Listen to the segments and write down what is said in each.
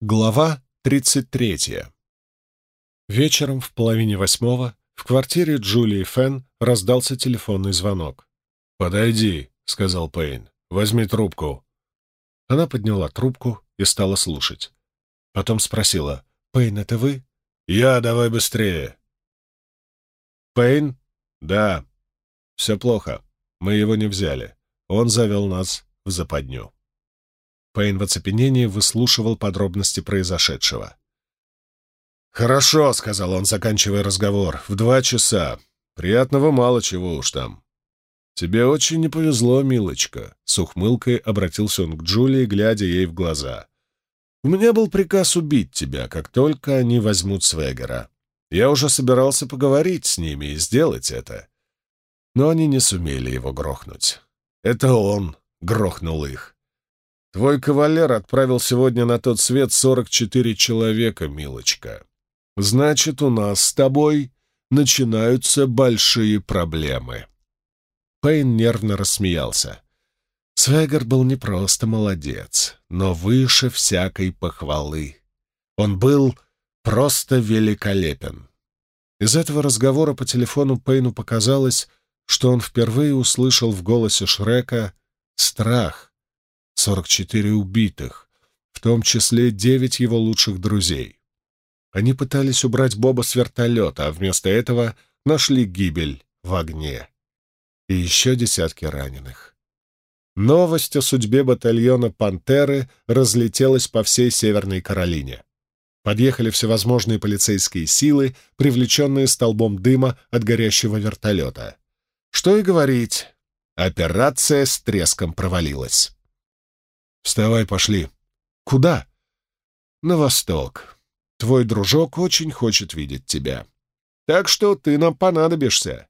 Глава 33. Вечером в половине восьмого в квартире Джулии Фен раздался телефонный звонок. «Подойди», — сказал Пейн, — «возьми трубку». Она подняла трубку и стала слушать. Потом спросила, «Пейн, это вы?» «Я, давай быстрее». «Пейн?» «Да». «Все плохо. Мы его не взяли. Он завел нас в западню». Пейн в оцепенении выслушивал подробности произошедшего. «Хорошо», — сказал он, заканчивая разговор, — «в два часа. Приятного мало чего уж там». «Тебе очень не повезло, милочка», — с ухмылкой обратился он к Джулии, глядя ей в глаза. «У меня был приказ убить тебя, как только они возьмут Свегера. Я уже собирался поговорить с ними и сделать это. Но они не сумели его грохнуть. Это он грохнул их. Твой кавалер отправил сегодня на тот свет сорок четыре человека, милочка. Значит, у нас с тобой начинаются большие проблемы. Пейн нервно рассмеялся. Свегер был не просто молодец, но выше всякой похвалы. Он был просто великолепен. Из этого разговора по телефону Пейну показалось, что он впервые услышал в голосе Шрека страх, 44 убитых, в том числе девять его лучших друзей. Они пытались убрать Боба с вертолета, а вместо этого нашли гибель в огне. И еще десятки раненых. Новость о судьбе батальона «Пантеры» разлетелась по всей Северной Каролине. Подъехали всевозможные полицейские силы, привлеченные столбом дыма от горящего вертолета. Что и говорить, операция с треском провалилась. «Вставай, пошли». «Куда?» «На восток. Твой дружок очень хочет видеть тебя. Так что ты нам понадобишься.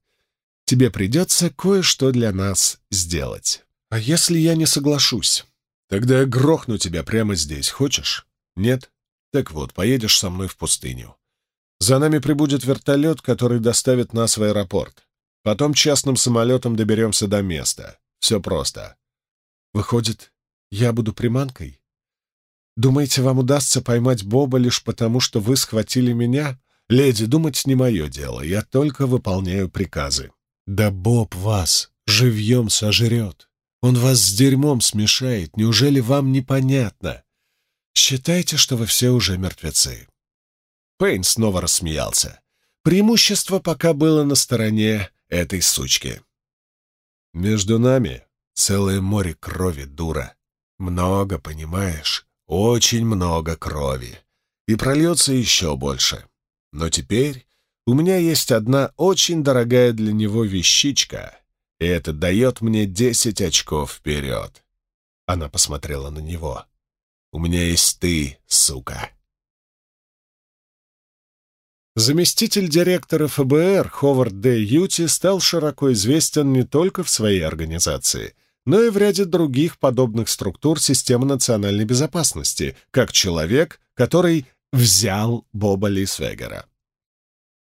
Тебе придется кое-что для нас сделать. А если я не соглашусь? Тогда я грохну тебя прямо здесь. Хочешь? Нет? Так вот, поедешь со мной в пустыню. За нами прибудет вертолет, который доставит нас в аэропорт. Потом частным самолетом доберемся до места. Все просто. Выходит, я буду приманкой? Думаете, вам удастся поймать Боба лишь потому, что вы схватили меня? Леди, думать не мое дело, я только выполняю приказы. Да Боб вас живьем сожрет. Он вас с дерьмом смешает. Неужели вам непонятно? Считайте, что вы все уже мертвецы. Пейн снова рассмеялся. Преимущество пока было на стороне этой сучки. Между нами целое море крови, дура. Много, понимаешь? Очень много крови. И прольется еще больше. Но теперь у меня есть одна очень дорогая для него вещичка, и это дает мне десять очков вперед. Она посмотрела на него. «У меня есть ты, сука». Заместитель директора ФБР Ховард Д. Юти стал широко известен не только в своей организации — но и в ряде других подобных структур системы национальной безопасности, как человек, который взял Боба Лисвегера.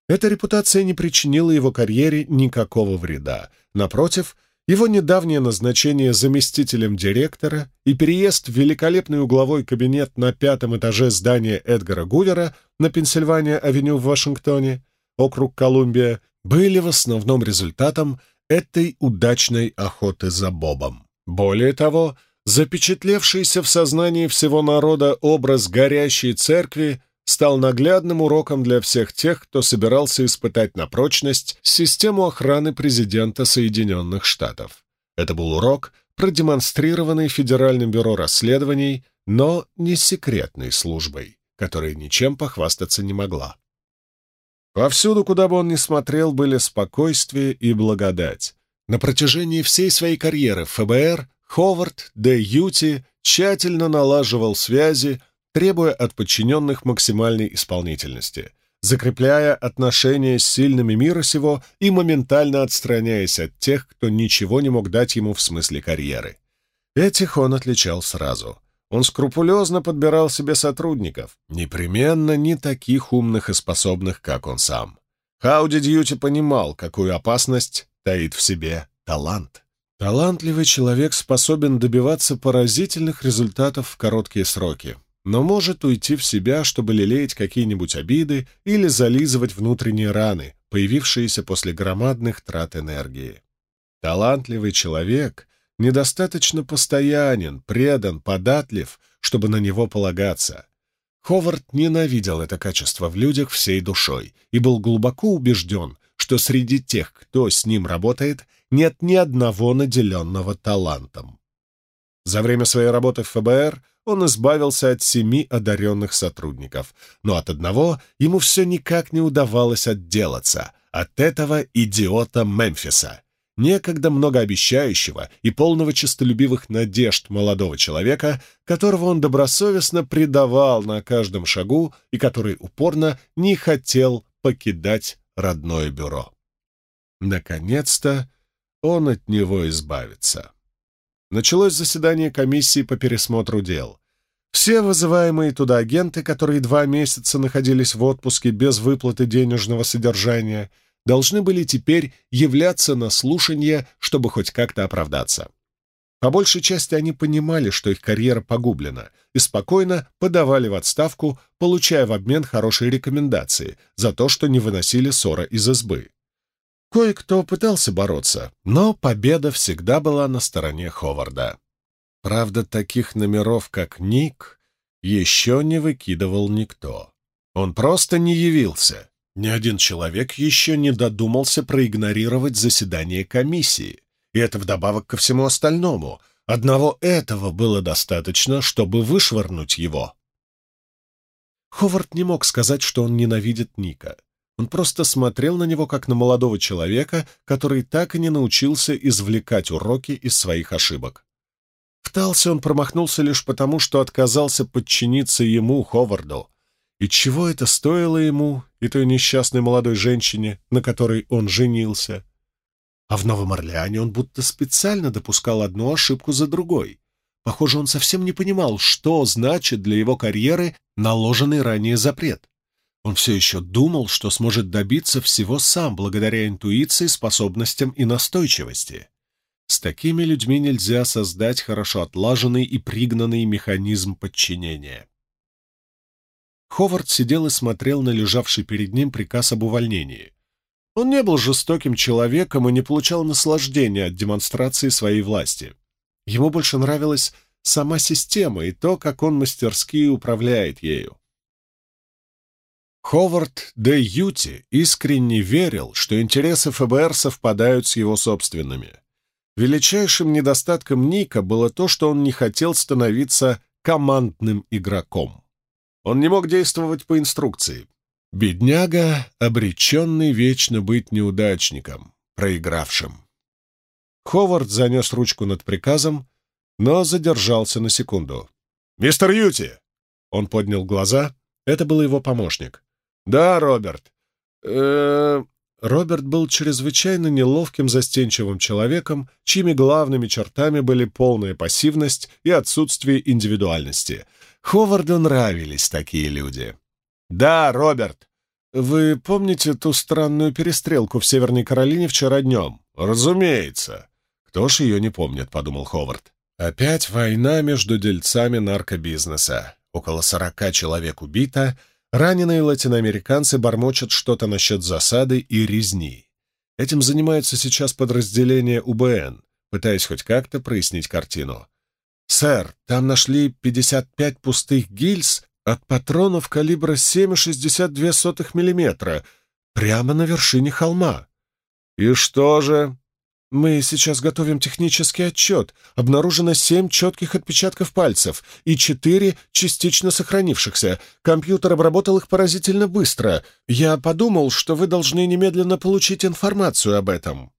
Эта репутация не причинила его карьере никакого вреда. Напротив, его недавнее назначение заместителем директора и переезд в великолепный угловой кабинет на пятом этаже здания Эдгара Гувера на Пенсильвания-авеню в Вашингтоне, округ Колумбия, были в основном результатом этой удачной охоты за Бобом. Более того, запечатлевшийся в сознании всего народа образ горящей церкви стал наглядным уроком для всех тех, кто собирался испытать на прочность систему охраны президента Соединенных Штатов. Это был урок, продемонстрированный Федеральным бюро расследований, но не секретной службой, которая ничем похвастаться не могла. Повсюду, куда бы он ни смотрел, были спокойствие и благодать. На протяжении всей своей карьеры в ФБР Ховард Д. Юти тщательно налаживал связи, требуя от подчиненных максимальной исполнительности, закрепляя отношения с сильными мира сего и моментально отстраняясь от тех, кто ничего не мог дать ему в смысле карьеры. Этих он отличал сразу — он скрупулезно подбирал себе сотрудников, непременно не таких умных и способных, как он сам. Хауди Дьюти понимал, какую опасность таит в себе талант. Талантливый человек способен добиваться поразительных результатов в короткие сроки. но может уйти в себя, чтобы лелеять какие-нибудь обиды или зализывать внутренние раны, появившиеся после громадных трат энергии. Талантливый человек недостаточно постоянен, предан, податлив, чтобы на него полагаться. Ховард ненавидел это качество в людях всей душой и был глубоко убежден, что среди тех, кто с ним работает, нет ни одного наделенного талантом. За время своей работы в ФБР он избавился от семи одаренных сотрудников, но от одного ему все никак не удавалось отделаться — от этого идиота Мемфиса, некогда многообещающего и полного честолюбивых надежд молодого человека, которого он добросовестно предавал на каждом шагу и который упорно не хотел покидать родное бюро. Наконец-то он от него избавится. Началось заседание комиссии по пересмотру дел. Все вызываемые туда агенты, которые два месяца находились в отпуске без выплаты денежного содержания, должны были теперь являться на слушание, чтобы хоть как-то оправдаться. По большей части они понимали, что их карьера погублена, и спокойно подавали в отставку, получая в обмен хорошие рекомендации за то, что не выносили ссора из избы. Кое-кто пытался бороться, но победа всегда была на стороне Ховарда. Правда, таких номеров, как Ник, еще не выкидывал никто. Он просто не явился. Ни один человек еще не додумался проигнорировать заседание комиссии. И это вдобавок ко всему остальному. Одного этого было достаточно, чтобы вышвырнуть его. Ховард не мог сказать, что он ненавидит Ника. Он просто смотрел на него, как на молодого человека, который так и не научился извлекать уроки из своих ошибок. В Талсе он промахнулся лишь потому, что отказался подчиниться ему, Ховарду. И чего это стоило ему и той несчастной молодой женщине, на которой он женился? А в Новом Орлеане он будто специально допускал одну ошибку за другой. Похоже, он совсем не понимал, что значит для его карьеры наложенный ранее запрет. Он все еще думал, что сможет добиться всего сам благодаря интуиции, способностям и настойчивости. С такими людьми нельзя создать хорошо отлаженный и пригнанный механизм подчинения. Ховард сидел и смотрел на лежавший перед ним приказ об увольнении. Он не был жестоким человеком и не получал наслаждения от демонстрации своей власти. Ему больше нравилась сама система и то, как он мастерски управляет ею. Ховард Д. Юти искренне верил, что интересы ФБР совпадают с его собственными. Величайшим недостатком Ника было то, что он не хотел становиться командным игроком. Он не мог действовать по инструкции. Бедняга, обреченный вечно быть неудачником, проигравшим. Ховард занес ручку над приказом, но задержался на секунду. «Мистер Юти!» Он поднял глаза. Это был его помощник. «Да, Роберт». Э Роберт был чрезвычайно неловким, застенчивым человеком, чьими главными чертами были полная пассивность и отсутствие индивидуальности. Ховарду нравились такие люди. «Да, Роберт, вы помните ту странную перестрелку в Северной Каролине вчера днем?» «Разумеется». «Кто ж ее не помнит?» — подумал Ховард. «Опять война между дельцами наркобизнеса. Около сорока человек убито, Раненые латиноамериканцы бормочут что-то насчет засады и резни. Этим занимаются сейчас подразделения УБН, пытаясь хоть как-то прояснить картину. «Сэр, там нашли 55 пустых гильз от патронов калибра 7,62 мм прямо на вершине холма». «И что же?» Мы сейчас готовим технический отчет. Обнаружено семь четких отпечатков пальцев и четыре частично сохранившихся. Компьютер обработал их поразительно быстро. Я подумал, что вы должны немедленно получить информацию об этом».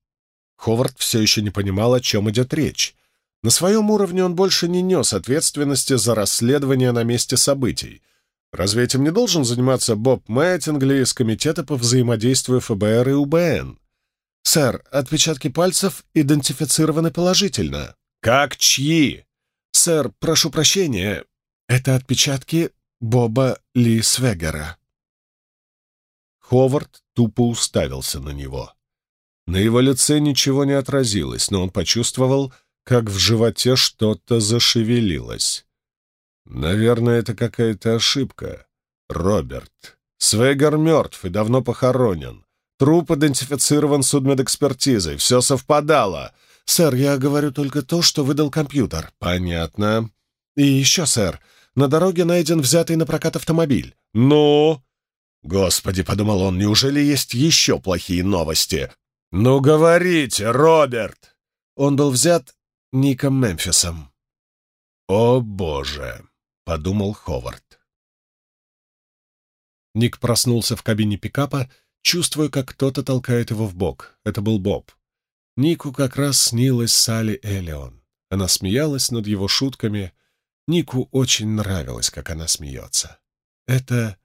Ховард все еще не понимал, о чем идет речь. На своем уровне он больше не нес ответственности за расследование на месте событий. Разве этим не должен заниматься Боб Мэттингли из Комитета по взаимодействию ФБР и УБН? «Сэр, отпечатки пальцев идентифицированы положительно». «Как чьи?» «Сэр, прошу прощения, это отпечатки Боба Ли Свегера». Ховард тупо уставился на него. На его лице ничего не отразилось, но он почувствовал, как в животе что-то зашевелилось. Наверное, это какая-то ошибка. Роберт. Свегер мертв и давно похоронен. Труп идентифицирован судмедэкспертизой. Все совпадало. Сэр, я говорю только то, что выдал компьютер. Понятно. И еще, сэр, на дороге найден взятый на прокат автомобиль. Ну? Господи, подумал он, неужели есть еще плохие новости? Ну, говорите, Роберт! Он был взят Ником Мемфисом. О, боже! подумал Ховард. Ник проснулся в кабине пикапа, чувствуя, как кто-то толкает его в бок. Это был Боб. Нику как раз снилась Салли Элеон. Она смеялась над его шутками. Нику очень нравилось, как она смеется. Это...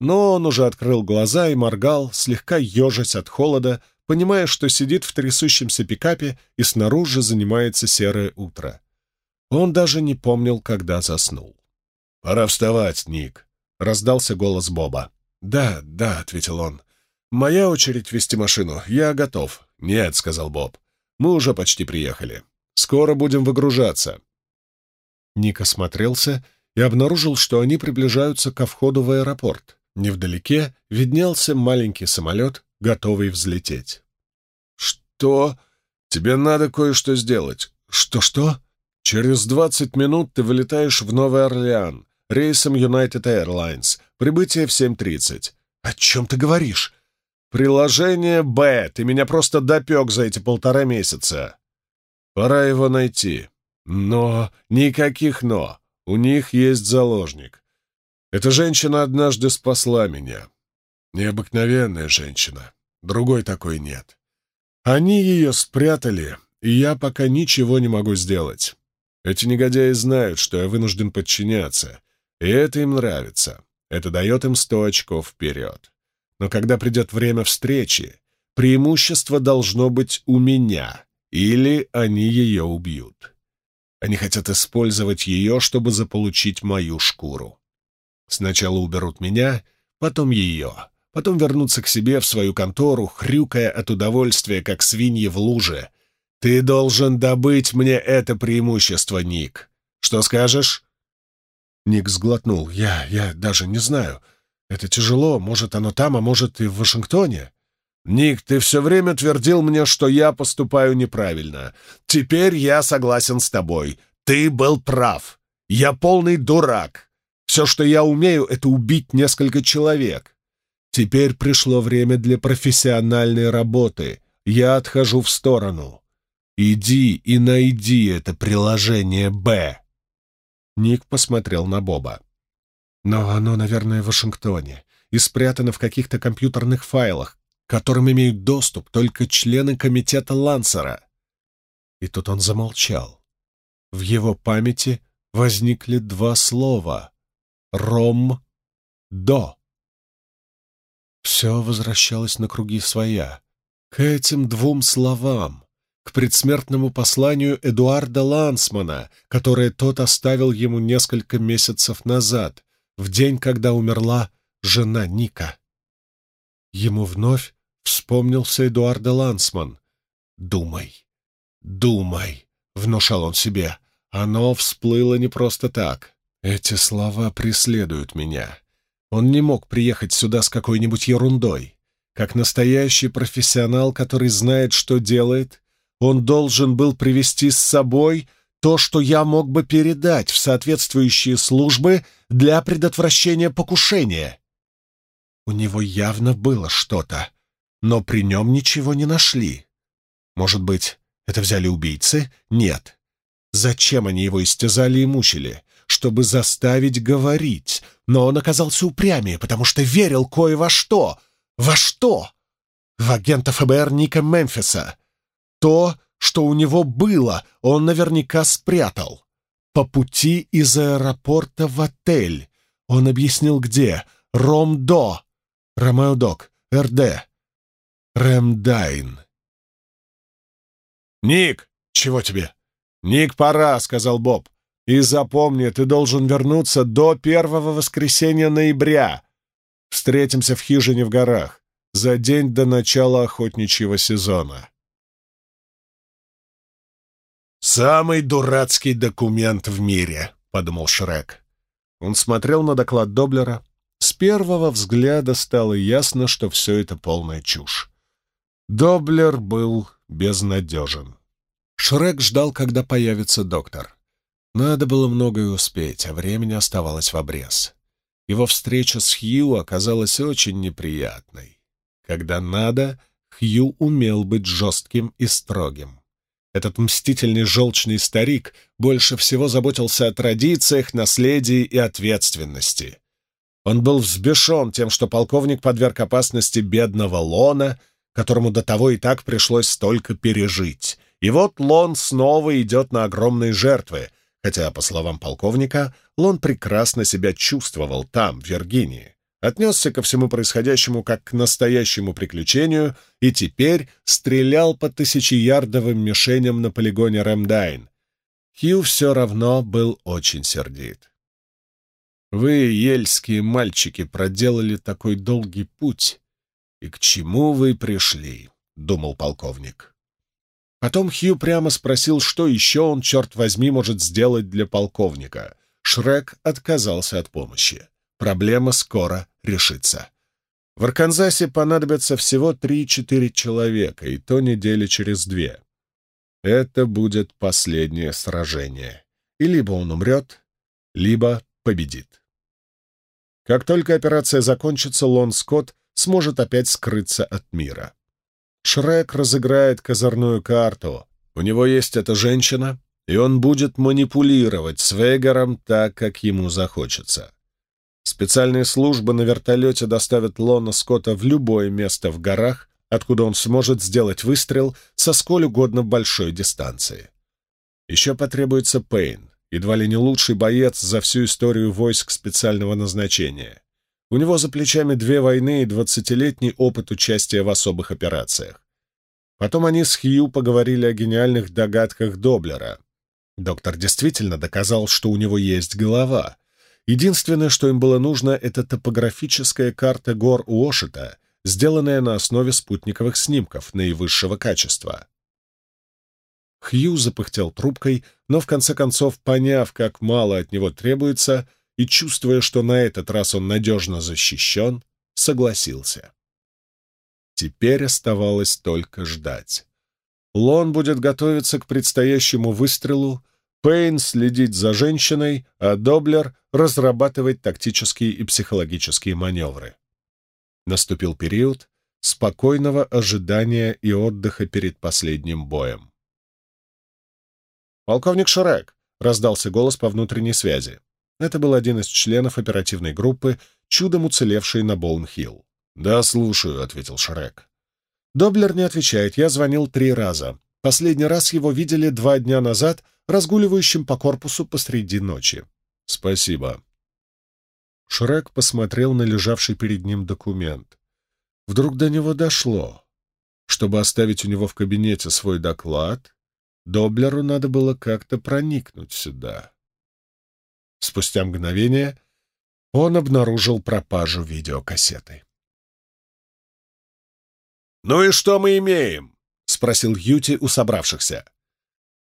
Но он уже открыл глаза и моргал, слегка ежась от холода, понимая, что сидит в трясущемся пикапе и снаружи занимается серое утро. Он даже не помнил, когда заснул. «Пора вставать, Ник», — раздался голос Боба. «Да, да», — ответил он. «Моя очередь вести машину. Я готов». «Нет», — сказал Боб. «Мы уже почти приехали. Скоро будем выгружаться». Ник осмотрелся и обнаружил, что они приближаются ко входу в аэропорт. Невдалеке виднелся маленький самолет, готовый взлететь. «Что? Тебе надо кое-что сделать». «Что-что?» Через 20 минут ты вылетаешь в Новый Орлеан рейсом United Airlines. Прибытие в 7.30. О чем ты говоришь? Приложение «Б». Ты меня просто допек за эти полтора месяца. Пора его найти. Но никаких «но». У них есть заложник. Эта женщина однажды спасла меня. Необыкновенная женщина. Другой такой нет. Они ее спрятали, и я пока ничего не могу сделать. Эти негодяи знают, что я вынужден подчиняться, и это им нравится. Это дает им сто очков вперед. Но когда придет время встречи, преимущество должно быть у меня, или они ее убьют. Они хотят использовать ее, чтобы заполучить мою шкуру. Сначала уберут меня, потом ее, потом вернутся к себе в свою контору, хрюкая от удовольствия, как свиньи в луже — «Ты должен добыть мне это преимущество, Ник. Что скажешь?» Ник сглотнул. «Я... я даже не знаю. Это тяжело. Может, оно там, а может, и в Вашингтоне?» «Ник, ты все время твердил мне, что я поступаю неправильно. Теперь я согласен с тобой. Ты был прав. Я полный дурак. Все, что я умею, это убить несколько человек. Теперь пришло время для профессиональной работы. Я отхожу в сторону. Иди и найди это приложение «Б». Ник посмотрел на Боба. Но оно, наверное, в Вашингтоне и спрятано в каких-то компьютерных файлах, к которым имеют доступ только члены комитета Лансера. И тут он замолчал. В его памяти возникли два слова «Ром-до». Все возвращалось на круги своя. К этим двум словам, к предсмертному посланию Эдуарда Лансмана, которое тот оставил ему несколько месяцев назад, в день, когда умерла жена Ника. Ему вновь вспомнился Эдуарда Лансман. «Думай, думай», — внушал он себе. Оно всплыло не просто так. Эти слова преследуют меня. Он не мог приехать сюда с какой-нибудь ерундой. Как настоящий профессионал, который знает, что делает, он должен был привести с собой то, что я мог бы передать в соответствующие службы для предотвращения покушения. У него явно было что-то, но при нем ничего не нашли. Может быть, это взяли убийцы? Нет. Зачем они его истязали и мучили? Чтобы заставить говорить. Но он оказался упрямее, потому что верил кое во что. Во что? В агента ФБР Ника Мемфиса. То, что у него было, он наверняка спрятал. По пути из аэропорта в отель. Он объяснил, где. Ромдо. Ромеодок. РД. Ремдайн. «Ник! Чего тебе?» «Ник, пора», — сказал Боб. «И запомни, ты должен вернуться до первого воскресенья ноября. Встретимся в хижине в горах за день до начала охотничьего сезона». Самый дурацкий документ в мире. подумал Шрек. Он смотрел на доклад Доблера. С первого взгляда стало ясно, что все это полная чушь. Доблер был безнадежен. Шрек ждал, когда появится доктор. Надо было многое успеть, а времени оставалось в обрез. Его встреча с Хью оказалась очень неприятной. Когда надо, Хью умел быть жестким и строгим. Этот мстительный желчный старик больше всего заботился о традициях, наследии и ответственности. Он был взбешен тем, что полковник подверг опасности бедного Лона, которому до того и так пришлось столько пережить. И вот Лон снова идет на огромные жертвы, хотя, по словам полковника, Лон прекрасно себя чувствовал там, в Виргинии отнесся ко всему происходящему как к настоящему приключению и теперь стрелял по тысячеярдовым мишеням на полигоне Рэмдайн. Хью все равно был очень сердит. «Вы, ельские мальчики, проделали такой долгий путь. И к чему вы пришли?» — думал полковник. Потом Хью прямо спросил, что еще он, черт возьми, может сделать для полковника. Шрек отказался от помощи. Проблема скоро решится. В Арканзасе понадобится всего 3-4 человека, и то недели через две. Это будет последнее сражение. И либо он умрет, либо победит. Как только операция закончится, Лон Скотт сможет опять скрыться от мира. Шрек разыграет козырную карту. У него есть эта женщина, и он будет манипулировать с Вейгаром так, как ему захочется. Специальные службы на вертолете доставят Лона Скотта в любое место в горах, откуда он сможет сделать выстрел со сколь угодно большой дистанции. Еще потребуется Пейн, едва ли не лучший боец за всю историю войск специального назначения. У него за плечами две войны и двадцатилетний опыт участия в особых операциях. Потом они с Хью поговорили о гениальных догадках Доблера. Доктор действительно доказал, что у него есть голова — Единственное, что им было нужно, это топографическая карта гор Уошета, сделанная на основе спутниковых снимков наивысшего качества. Хью запыхтел трубкой, но в конце концов, поняв, как мало от него требуется, и чувствуя, что на этот раз он надежно защищен, согласился. Теперь оставалось только ждать. Лон будет готовиться к предстоящему выстрелу, Пейн следить за женщиной, а Доблер разрабатывать тактические и психологические маневры. Наступил период спокойного ожидания и отдыха перед последним боем. «Полковник Шрек!» — раздался голос по внутренней связи. Это был один из членов оперативной группы, чудом уцелевший на Боун-Хилл. «Да, слушаю», — ответил Шрек. Доблер не отвечает. Я звонил три раза. Последний раз его видели два дня назад разгуливающим по корпусу посреди ночи. «Спасибо». Шрек посмотрел на лежавший перед ним документ. Вдруг до него дошло. Чтобы оставить у него в кабинете свой доклад, Доблеру надо было как-то проникнуть сюда. Спустя мгновение он обнаружил пропажу видеокассеты. «Ну и что мы имеем?» — спросил Юти у собравшихся.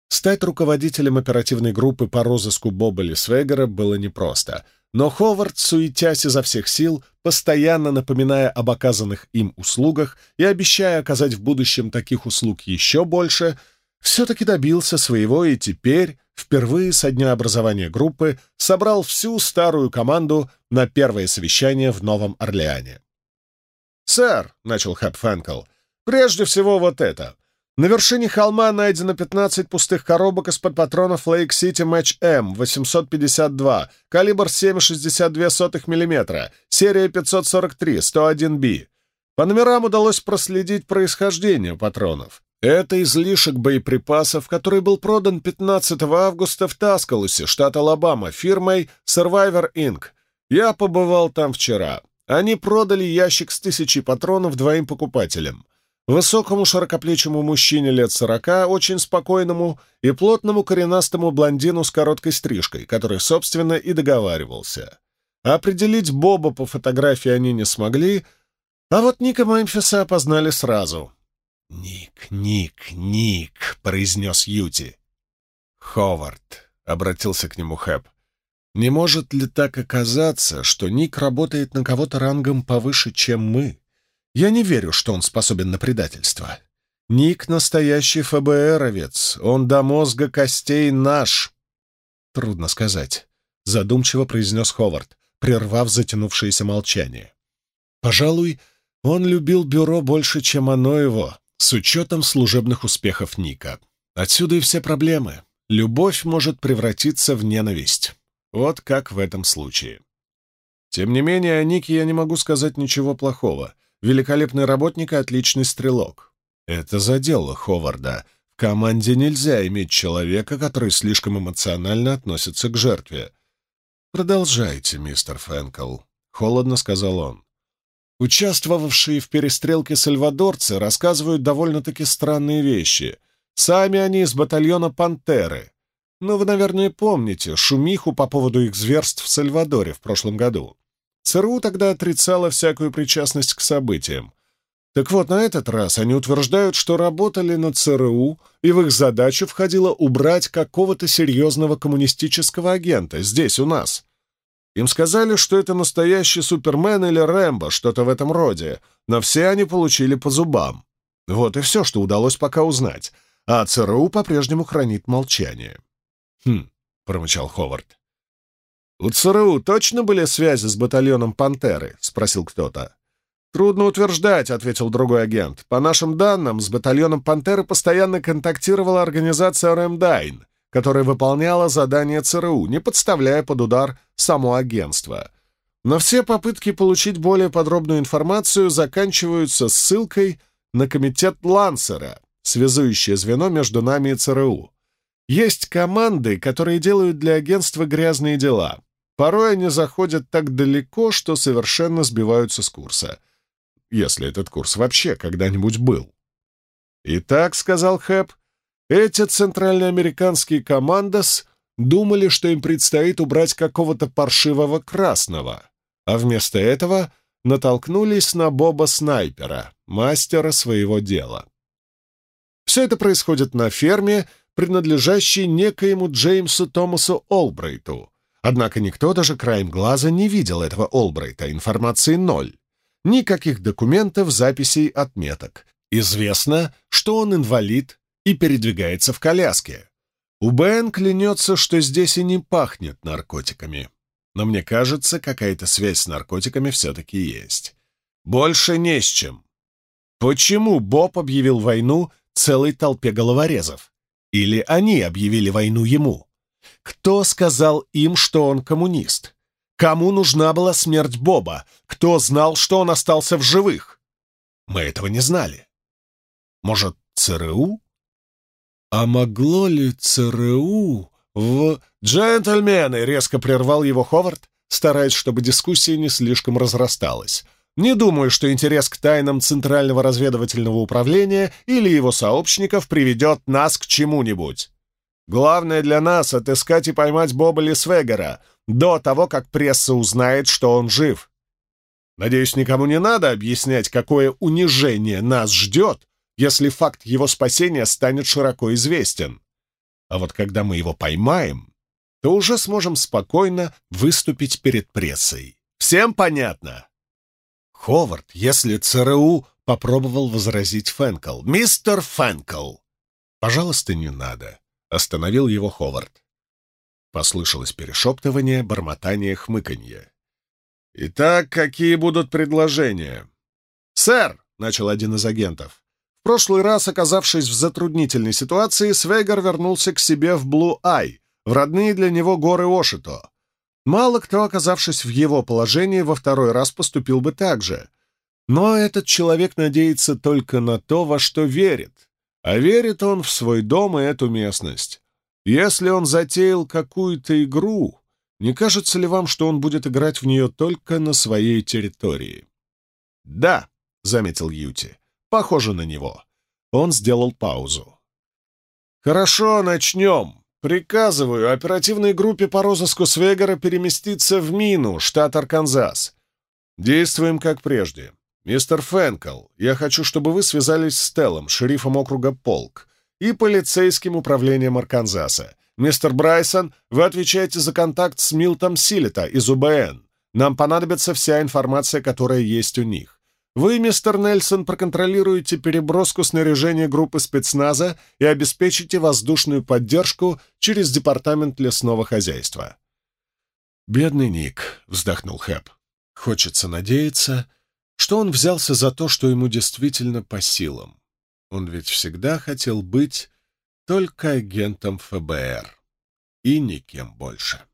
Стать руководителем оперативной группы по розыску Боболи Свегера было непросто, но Ховард, суетясь изо всех сил, постоянно напоминая об оказанных им услугах и обещая оказать в будущем таких услуг еще больше, все-таки добился своего и теперь, впервые со дня образования группы, собрал всю старую команду на первое совещание в Новом Орлеане. «Сэр», — начал Хэп Фэнкл, — «прежде всего вот это. На вершине холма найдено 15 пустых коробок из-под патронов Lake City Match M 852, калибр 7,62 мм, серия 543, 101B. По номерам удалось проследить происхождение патронов. Это излишек боеприпасов, который был продан 15 августа в Таскалусе, штат Алабама, фирмой Survivor Inc. Я побывал там вчера. Они продали ящик с тысячей патронов двоим покупателям. Высокому широкоплечему мужчине лет сорока, очень спокойному и плотному коренастому блондину с короткой стрижкой, который, собственно, и договаривался. Определить Боба по фотографии они не смогли, а вот Ника Мемфиса опознали сразу. «Ник, Ник, Ник», — произнес Юти. «Ховард», — обратился к нему Хэп, Не может ли так оказаться, что Ник работает на кого-то рангом повыше, чем мы? Я не верю, что он способен на предательство. Ник — настоящий ФБРовец, он до мозга костей наш. Трудно сказать, — задумчиво произнес Ховард, прервав затянувшееся молчание. Пожалуй, он любил бюро больше, чем оно его, с учетом служебных успехов Ника. Отсюда и все проблемы. Любовь может превратиться в ненависть. Вот как в этом случае. Тем не менее, о Нике я не могу сказать ничего плохого. Великолепный работник и отличный стрелок. Это задело Ховарда. В команде нельзя иметь человека, который слишком эмоционально относится к жертве. «Продолжайте, мистер Фэнкл», — холодно сказал он. Участвовавшие в перестрелке сальвадорцы рассказывают довольно-таки странные вещи. Сами они из батальона «Пантеры», но вы, наверное, помните шумиху по поводу их зверств в Сальвадоре в прошлом году. ЦРУ тогда отрицала всякую причастность к событиям. Так вот, на этот раз они утверждают, что работали на ЦРУ, и в их задачу входило убрать какого-то серьезного коммунистического агента здесь, у нас. Им сказали, что это настоящий Супермен или Рэмбо, что-то в этом роде, но все они получили по зубам. Вот и все, что удалось пока узнать, а ЦРУ по-прежнему хранит молчание. «Хм», — промычал Ховард. «У ЦРУ точно были связи с батальоном «Пантеры»?» — спросил кто-то. «Трудно утверждать», — ответил другой агент. «По нашим данным, с батальоном «Пантеры» постоянно контактировала организация «Рэмдайн», которая выполняла задания ЦРУ, не подставляя под удар само агентство. Но все попытки получить более подробную информацию заканчиваются ссылкой на комитет Лансера, связующее звено между нами и ЦРУ. Есть команды, которые делают для агентства грязные дела. Порой они заходят так далеко, что совершенно сбиваются с курса. Если этот курс вообще когда-нибудь был. «Итак», — сказал Хэп, — «эти центральноамериканские командос думали, что им предстоит убрать какого-то паршивого красного, а вместо этого натолкнулись на Боба Снайпера, мастера своего дела. Все это происходит на ферме, принадлежащий некоему Джеймсу Томасу Олбрейту. Однако никто даже краем глаза не видел этого Олбрейта, информации ноль. Никаких документов, записей, отметок. Известно, что он инвалид и передвигается в коляске. У Бен клянется, что здесь и не пахнет наркотиками. Но мне кажется, какая-то связь с наркотиками все-таки есть. Больше не с чем. Почему Боб объявил войну целой толпе головорезов? Или они объявили войну ему? Кто сказал им, что он коммунист? Кому нужна была смерть Боба? Кто знал, что он остался в живых? Мы этого не знали. Может, ЦРУ? А могло ли ЦРУ в... «Джентльмены!» — резко прервал его Ховард, стараясь, чтобы дискуссия не слишком разрасталась. Не думаю, что интерес к тайнам Центрального разведывательного управления или его сообщников приведет нас к чему-нибудь. Главное для нас — отыскать и поймать Боба Лисвегера до того, как пресса узнает, что он жив. Надеюсь, никому не надо объяснять, какое унижение нас ждет, если факт его спасения станет широко известен. А вот когда мы его поймаем, то уже сможем спокойно выступить перед прессой. Всем понятно? Ховард, если ЦРУ попробовал возразить Фэнкл. «Мистер Фэнкл!» «Пожалуйста, не надо», — остановил его Ховард. Послышалось перешептывание, бормотание, хмыканье. «Итак, какие будут предложения?» «Сэр!» — начал один из агентов. В прошлый раз, оказавшись в затруднительной ситуации, Свегер вернулся к себе в Блу-Ай, в родные для него горы Ошито. Мало кто, оказавшись в его положении, во второй раз поступил бы так же. Но этот человек надеется только на то, во что верит. А верит он в свой дом и эту местность. Если он затеял какую-то игру, не кажется ли вам, что он будет играть в нее только на своей территории? «Да», — заметил Юти, — «похоже на него». Он сделал паузу. «Хорошо, начнем. Приказываю оперативной группе по розыску Свегера переместиться в Мину, штат Арканзас. Действуем как прежде. Мистер Фэнкл, я хочу, чтобы вы связались с Теллом, шерифом округа Полк, и полицейским управлением Арканзаса. Мистер Брайсон, вы отвечаете за контакт с Милтом Силета из УБН. Нам понадобится вся информация, которая есть у них. Вы, мистер Нельсон, проконтролируете переброску снаряжения группы спецназа и обеспечите воздушную поддержку через департамент лесного хозяйства. «Бедный Ник», — вздохнул Хэп. «Хочется надеяться, что он взялся за то, что ему действительно по силам. Он ведь всегда хотел быть только агентом ФБР и никем больше».